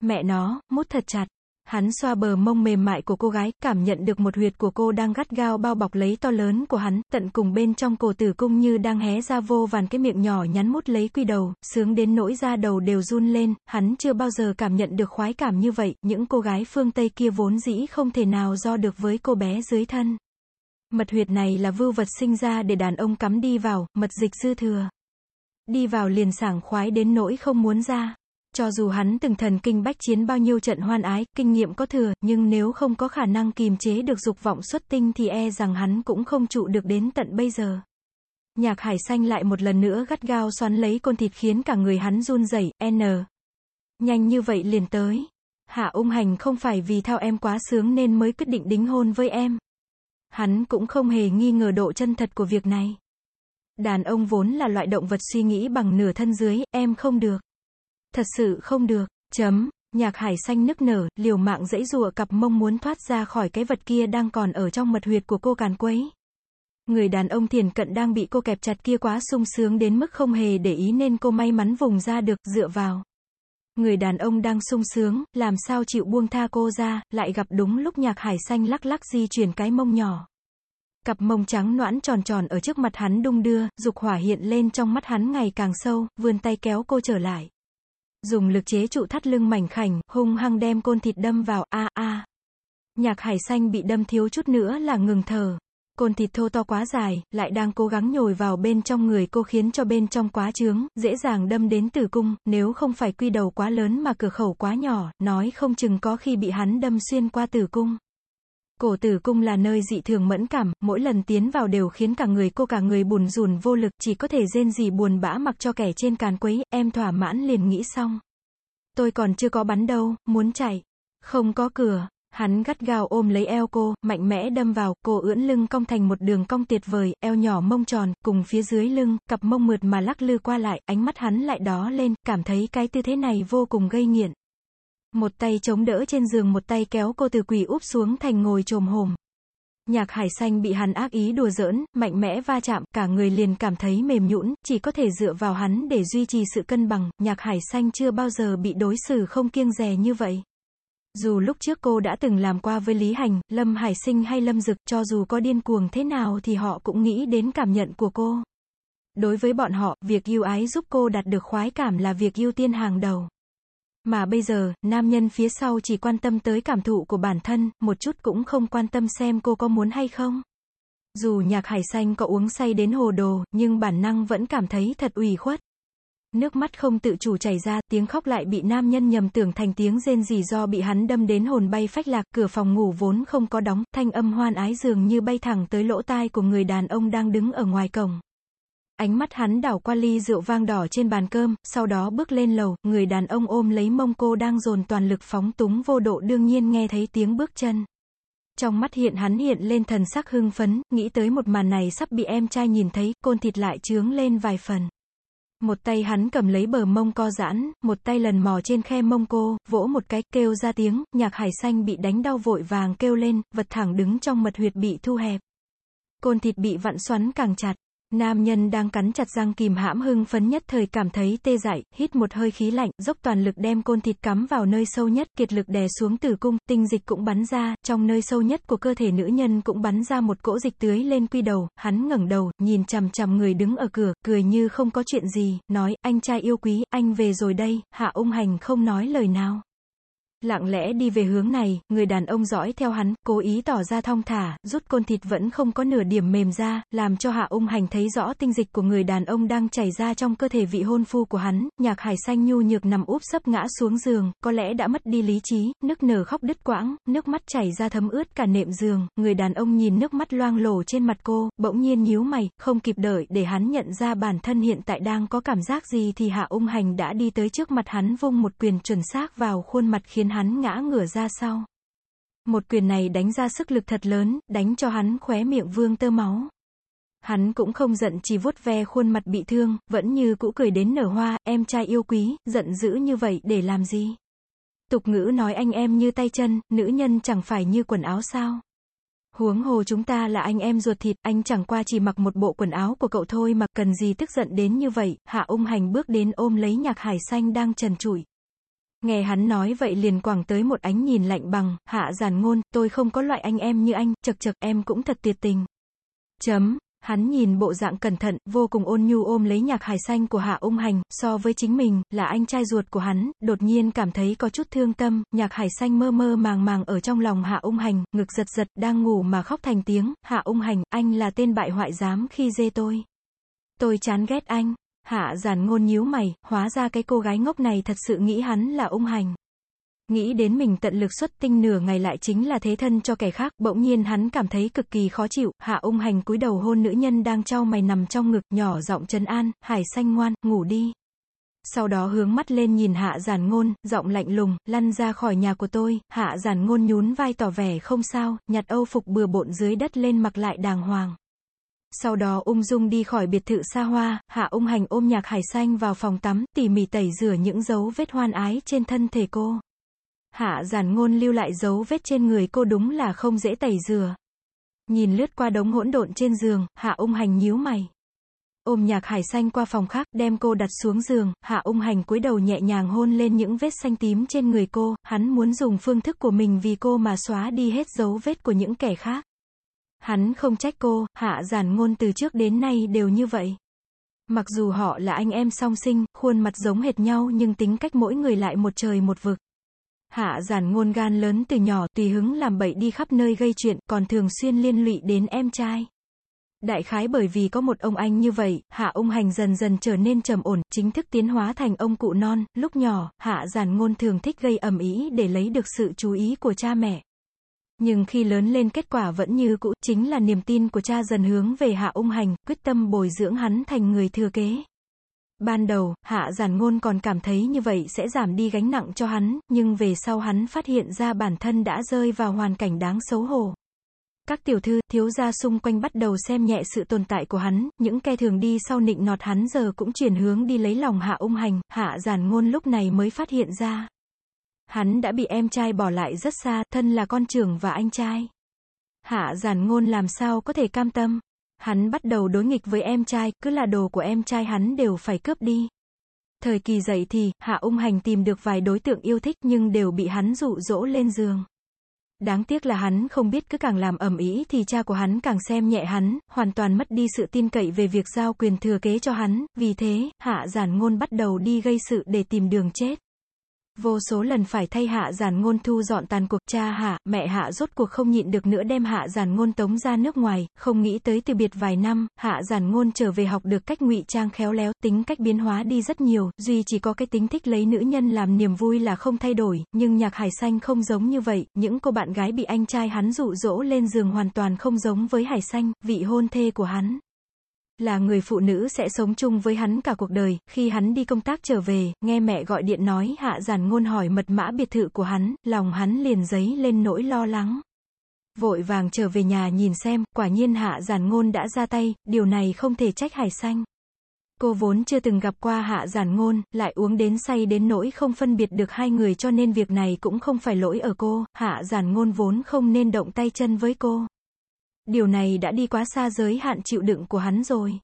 Mẹ nó, mút thật chặt. Hắn xoa bờ mông mềm mại của cô gái, cảm nhận được một huyệt của cô đang gắt gao bao bọc lấy to lớn của hắn, tận cùng bên trong cổ tử cung như đang hé ra vô vàn cái miệng nhỏ nhắn mút lấy quy đầu, sướng đến nỗi da đầu đều run lên, hắn chưa bao giờ cảm nhận được khoái cảm như vậy, những cô gái phương Tây kia vốn dĩ không thể nào do được với cô bé dưới thân. Mật huyệt này là vưu vật sinh ra để đàn ông cắm đi vào, mật dịch dư thừa. Đi vào liền sảng khoái đến nỗi không muốn ra. Cho dù hắn từng thần kinh bách chiến bao nhiêu trận hoan ái, kinh nghiệm có thừa, nhưng nếu không có khả năng kìm chế được dục vọng xuất tinh thì e rằng hắn cũng không trụ được đến tận bây giờ. Nhạc hải xanh lại một lần nữa gắt gao xoắn lấy con thịt khiến cả người hắn run rẩy n. Nhanh như vậy liền tới. Hạ ung hành không phải vì thao em quá sướng nên mới quyết định đính hôn với em. Hắn cũng không hề nghi ngờ độ chân thật của việc này. Đàn ông vốn là loại động vật suy nghĩ bằng nửa thân dưới, em không được. Thật sự không được, chấm. Nhạc hải xanh nức nở, liều mạng dãy rùa cặp mông muốn thoát ra khỏi cái vật kia đang còn ở trong mật huyệt của cô càn quấy. Người đàn ông thiền cận đang bị cô kẹp chặt kia quá sung sướng đến mức không hề để ý nên cô may mắn vùng ra được, dựa vào. Người đàn ông đang sung sướng, làm sao chịu buông tha cô ra, lại gặp đúng lúc nhạc hải xanh lắc lắc di chuyển cái mông nhỏ. Cặp mông trắng noãn tròn tròn ở trước mặt hắn đung đưa, dục hỏa hiện lên trong mắt hắn ngày càng sâu, vươn tay kéo cô trở lại. Dùng lực chế trụ thắt lưng mảnh khảnh, hung hăng đem côn thịt đâm vào, a a. Nhạc hải xanh bị đâm thiếu chút nữa là ngừng thở. Côn thịt thô to quá dài, lại đang cố gắng nhồi vào bên trong người cô khiến cho bên trong quá trướng, dễ dàng đâm đến tử cung, nếu không phải quy đầu quá lớn mà cửa khẩu quá nhỏ, nói không chừng có khi bị hắn đâm xuyên qua tử cung. Cổ tử cung là nơi dị thường mẫn cảm, mỗi lần tiến vào đều khiến cả người cô cả người buồn rùn vô lực, chỉ có thể rên gì buồn bã mặc cho kẻ trên càn quấy, em thỏa mãn liền nghĩ xong. Tôi còn chưa có bắn đâu, muốn chạy. Không có cửa. Hắn gắt gao ôm lấy eo cô, mạnh mẽ đâm vào, cô ưỡn lưng cong thành một đường cong tuyệt vời, eo nhỏ mông tròn, cùng phía dưới lưng, cặp mông mượt mà lắc lư qua lại, ánh mắt hắn lại đó lên, cảm thấy cái tư thế này vô cùng gây nghiện. Một tay chống đỡ trên giường một tay kéo cô từ quỳ úp xuống thành ngồi trồm hồm. Nhạc hải xanh bị hắn ác ý đùa giỡn, mạnh mẽ va chạm, cả người liền cảm thấy mềm nhũn, chỉ có thể dựa vào hắn để duy trì sự cân bằng, nhạc hải xanh chưa bao giờ bị đối xử không kiêng dè như vậy. Dù lúc trước cô đã từng làm qua với Lý Hành, Lâm Hải Sinh hay Lâm Dực, cho dù có điên cuồng thế nào thì họ cũng nghĩ đến cảm nhận của cô. Đối với bọn họ, việc yêu ái giúp cô đạt được khoái cảm là việc ưu tiên hàng đầu. Mà bây giờ, nam nhân phía sau chỉ quan tâm tới cảm thụ của bản thân, một chút cũng không quan tâm xem cô có muốn hay không. Dù nhạc hải xanh có uống say đến hồ đồ, nhưng bản năng vẫn cảm thấy thật ủy khuất. Nước mắt không tự chủ chảy ra, tiếng khóc lại bị nam nhân nhầm tưởng thành tiếng rên rỉ do bị hắn đâm đến hồn bay phách lạc, cửa phòng ngủ vốn không có đóng, thanh âm hoan ái dường như bay thẳng tới lỗ tai của người đàn ông đang đứng ở ngoài cổng. Ánh mắt hắn đảo qua ly rượu vang đỏ trên bàn cơm, sau đó bước lên lầu, người đàn ông ôm lấy mông cô đang dồn toàn lực phóng túng vô độ đương nhiên nghe thấy tiếng bước chân. Trong mắt hiện hắn hiện lên thần sắc hưng phấn, nghĩ tới một màn này sắp bị em trai nhìn thấy, côn thịt lại trướng lên vài phần. Một tay hắn cầm lấy bờ mông co giãn, một tay lần mò trên khe mông cô, vỗ một cái, kêu ra tiếng, nhạc hải xanh bị đánh đau vội vàng kêu lên, vật thẳng đứng trong mật huyệt bị thu hẹp. Côn thịt bị vặn xoắn càng chặt. Nam nhân đang cắn chặt răng kìm hãm hưng phấn nhất thời cảm thấy tê dại, hít một hơi khí lạnh, dốc toàn lực đem côn thịt cắm vào nơi sâu nhất, kiệt lực đè xuống tử cung, tinh dịch cũng bắn ra, trong nơi sâu nhất của cơ thể nữ nhân cũng bắn ra một cỗ dịch tưới lên quy đầu, hắn ngẩng đầu, nhìn chằm chằm người đứng ở cửa, cười như không có chuyện gì, nói, anh trai yêu quý, anh về rồi đây, hạ ung hành không nói lời nào. Lặng lẽ đi về hướng này, người đàn ông dõi theo hắn, cố ý tỏ ra thong thả, rút côn thịt vẫn không có nửa điểm mềm ra, làm cho hạ ung hành thấy rõ tinh dịch của người đàn ông đang chảy ra trong cơ thể vị hôn phu của hắn, nhạc hải xanh nhu nhược nằm úp sấp ngã xuống giường, có lẽ đã mất đi lý trí, nước nở khóc đứt quãng, nước mắt chảy ra thấm ướt cả nệm giường, người đàn ông nhìn nước mắt loang lổ trên mặt cô, bỗng nhiên nhíu mày, không kịp đợi để hắn nhận ra bản thân hiện tại đang có cảm giác gì thì hạ ung hành đã đi tới trước mặt hắn vung một quyền chuẩn xác vào khuôn mặt khiến khiến hắn ngã ngửa ra sau. Một quyền này đánh ra sức lực thật lớn, đánh cho hắn khóe miệng vương tơ máu. Hắn cũng không giận chỉ vuốt ve khuôn mặt bị thương, vẫn như cũ cười đến nở hoa, em trai yêu quý, giận dữ như vậy để làm gì? Tục ngữ nói anh em như tay chân, nữ nhân chẳng phải như quần áo sao? Huống hồ chúng ta là anh em ruột thịt, anh chẳng qua chỉ mặc một bộ quần áo của cậu thôi mà cần gì tức giận đến như vậy, hạ ung hành bước đến ôm lấy nhạc hải xanh đang trần trụi. Nghe hắn nói vậy liền quẳng tới một ánh nhìn lạnh bằng, hạ giản ngôn, tôi không có loại anh em như anh, chật chật, em cũng thật tuyệt tình. Chấm, hắn nhìn bộ dạng cẩn thận, vô cùng ôn nhu ôm lấy nhạc hải xanh của hạ ung hành, so với chính mình, là anh trai ruột của hắn, đột nhiên cảm thấy có chút thương tâm, nhạc hải xanh mơ mơ màng màng ở trong lòng hạ ung hành, ngực giật giật, đang ngủ mà khóc thành tiếng, hạ ung hành, anh là tên bại hoại dám khi dê tôi. Tôi chán ghét anh. Hạ giản ngôn nhíu mày, hóa ra cái cô gái ngốc này thật sự nghĩ hắn là ung hành. Nghĩ đến mình tận lực xuất tinh nửa ngày lại chính là thế thân cho kẻ khác, bỗng nhiên hắn cảm thấy cực kỳ khó chịu, hạ ung hành cúi đầu hôn nữ nhân đang trao mày nằm trong ngực, nhỏ giọng trấn an, hải xanh ngoan, ngủ đi. Sau đó hướng mắt lên nhìn hạ giản ngôn, giọng lạnh lùng, lăn ra khỏi nhà của tôi, hạ giản ngôn nhún vai tỏ vẻ không sao, nhặt âu phục bừa bộn dưới đất lên mặc lại đàng hoàng. Sau đó ung dung đi khỏi biệt thự xa hoa, hạ ung hành ôm nhạc hải xanh vào phòng tắm, tỉ mỉ tẩy rửa những dấu vết hoan ái trên thân thể cô. Hạ giản ngôn lưu lại dấu vết trên người cô đúng là không dễ tẩy rửa. Nhìn lướt qua đống hỗn độn trên giường, hạ ung hành nhíu mày. Ôm nhạc hải xanh qua phòng khác, đem cô đặt xuống giường, hạ ung hành cúi đầu nhẹ nhàng hôn lên những vết xanh tím trên người cô, hắn muốn dùng phương thức của mình vì cô mà xóa đi hết dấu vết của những kẻ khác. Hắn không trách cô, hạ giản ngôn từ trước đến nay đều như vậy. Mặc dù họ là anh em song sinh, khuôn mặt giống hệt nhau nhưng tính cách mỗi người lại một trời một vực. Hạ giản ngôn gan lớn từ nhỏ tùy hứng làm bậy đi khắp nơi gây chuyện, còn thường xuyên liên lụy đến em trai. Đại khái bởi vì có một ông anh như vậy, hạ ông hành dần dần trở nên trầm ổn, chính thức tiến hóa thành ông cụ non, lúc nhỏ, hạ giản ngôn thường thích gây ầm ĩ để lấy được sự chú ý của cha mẹ. Nhưng khi lớn lên kết quả vẫn như cũ, chính là niềm tin của cha dần hướng về hạ ung hành, quyết tâm bồi dưỡng hắn thành người thừa kế. Ban đầu, hạ giản ngôn còn cảm thấy như vậy sẽ giảm đi gánh nặng cho hắn, nhưng về sau hắn phát hiện ra bản thân đã rơi vào hoàn cảnh đáng xấu hổ. Các tiểu thư, thiếu gia xung quanh bắt đầu xem nhẹ sự tồn tại của hắn, những kẻ thường đi sau nịnh nọt hắn giờ cũng chuyển hướng đi lấy lòng hạ ung hành, hạ giản ngôn lúc này mới phát hiện ra. Hắn đã bị em trai bỏ lại rất xa, thân là con trưởng và anh trai. Hạ giản ngôn làm sao có thể cam tâm. Hắn bắt đầu đối nghịch với em trai, cứ là đồ của em trai hắn đều phải cướp đi. Thời kỳ dậy thì, Hạ ung hành tìm được vài đối tượng yêu thích nhưng đều bị hắn dụ dỗ lên giường. Đáng tiếc là hắn không biết cứ càng làm ẩm ý thì cha của hắn càng xem nhẹ hắn, hoàn toàn mất đi sự tin cậy về việc giao quyền thừa kế cho hắn, vì thế, hạ giản ngôn bắt đầu đi gây sự để tìm đường chết. Vô số lần phải thay hạ giản ngôn thu dọn tàn cuộc. Cha hạ, mẹ hạ rốt cuộc không nhịn được nữa đem hạ giản ngôn tống ra nước ngoài, không nghĩ tới từ biệt vài năm, hạ giản ngôn trở về học được cách ngụy trang khéo léo, tính cách biến hóa đi rất nhiều, duy chỉ có cái tính thích lấy nữ nhân làm niềm vui là không thay đổi, nhưng nhạc hải xanh không giống như vậy, những cô bạn gái bị anh trai hắn dụ dỗ lên giường hoàn toàn không giống với hải xanh, vị hôn thê của hắn. Là người phụ nữ sẽ sống chung với hắn cả cuộc đời, khi hắn đi công tác trở về, nghe mẹ gọi điện nói hạ giản ngôn hỏi mật mã biệt thự của hắn, lòng hắn liền giấy lên nỗi lo lắng. Vội vàng trở về nhà nhìn xem, quả nhiên hạ giản ngôn đã ra tay, điều này không thể trách hải xanh. Cô vốn chưa từng gặp qua hạ giản ngôn, lại uống đến say đến nỗi không phân biệt được hai người cho nên việc này cũng không phải lỗi ở cô, hạ giản ngôn vốn không nên động tay chân với cô. Điều này đã đi quá xa giới hạn chịu đựng của hắn rồi.